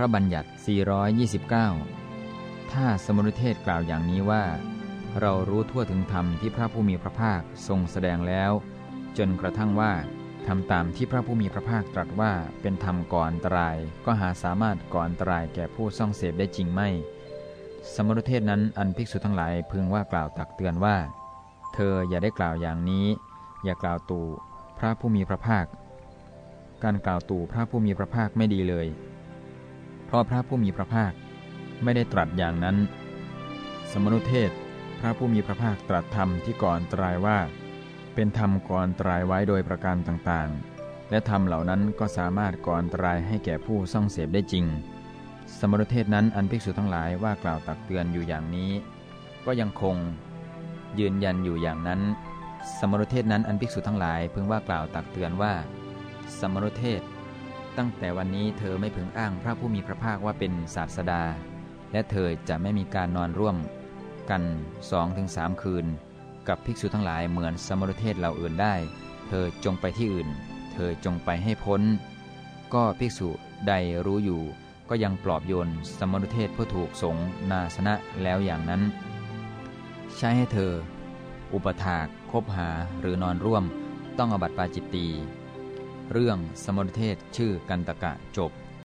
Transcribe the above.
พระบัญญัติ 429 ถ้าสมุทเทศกล่าวอย่างนี้ว่า เรารู้ทั่วถึงธรรมที่พระผู้มีพระภาคทรงแสดงแล้ว จนกระทั่งว่าทำตามที่พระผู้มีพระภาคตรัสว่าเป็นธรรมก่อนตราย ก็หาสามารถก่อนตรายแก่ผู้ซ่องเสพได้จริงไม่ สมุทเทศนั้นอันภิกษุทั้งหลายพึงว่ากล่าวตักเตือนว่า เธออย่าได้กล่าวอย่างนี้ อย่ากล่าวตู่พระผู้มีพระภาค การกล่าวตู่พระผู้มีพระภาคไม่ดีเลย เพราะพระผู้มีพระภาคไม่ได้ตรัสอย่างนั้น สมนุเทศ พระผู้มีพระภาคตรัสธรรมที่ก่อนตรายว่า เป็นธรรมก่อนตรายไว้โดยประการต่างๆ และธรรมเหล่านั้นก็สามารถก่อนตรายให้แก่ผู้ซ่องเสพได้จริง สมนุเทศนั้นอันภิกษุทั้งหลายว่ากล่าวตักเตือนอยู่อย่างนี้ ก็ยังคง ยืนยันอยู่อย่างนั้น สมนุเทศนั้นอันภิกษุทั้งหลาย พึงว่ากล่าวตักเตือนว่า สมนุเทศ ตั้งแต่วันนี้เธอไม่พึงอ้างพระผู้มีพระภาคว่าเป็นศาสดา และเธอจะไม่มีการนอนร่วมกันสองถึงสามคืน กับภิกษุทั้งหลายเหมือนสมนุเทศเหล่าอื่นได้ เธอจงไปที่อื่น เธอจงไปให้พ้น ก็ภิกษุใดรู้อยู่ ก็ยังปลอบโยนสมนุเทศผู้ถูกสงนาสนะแล้วอย่างนั้น ใช้ให้เธอ อุปถากคบหาหรือนอนร่วม ต้องอบัติปาจิตตี เรื่องสมุทเทศชื่อกันตกะจบ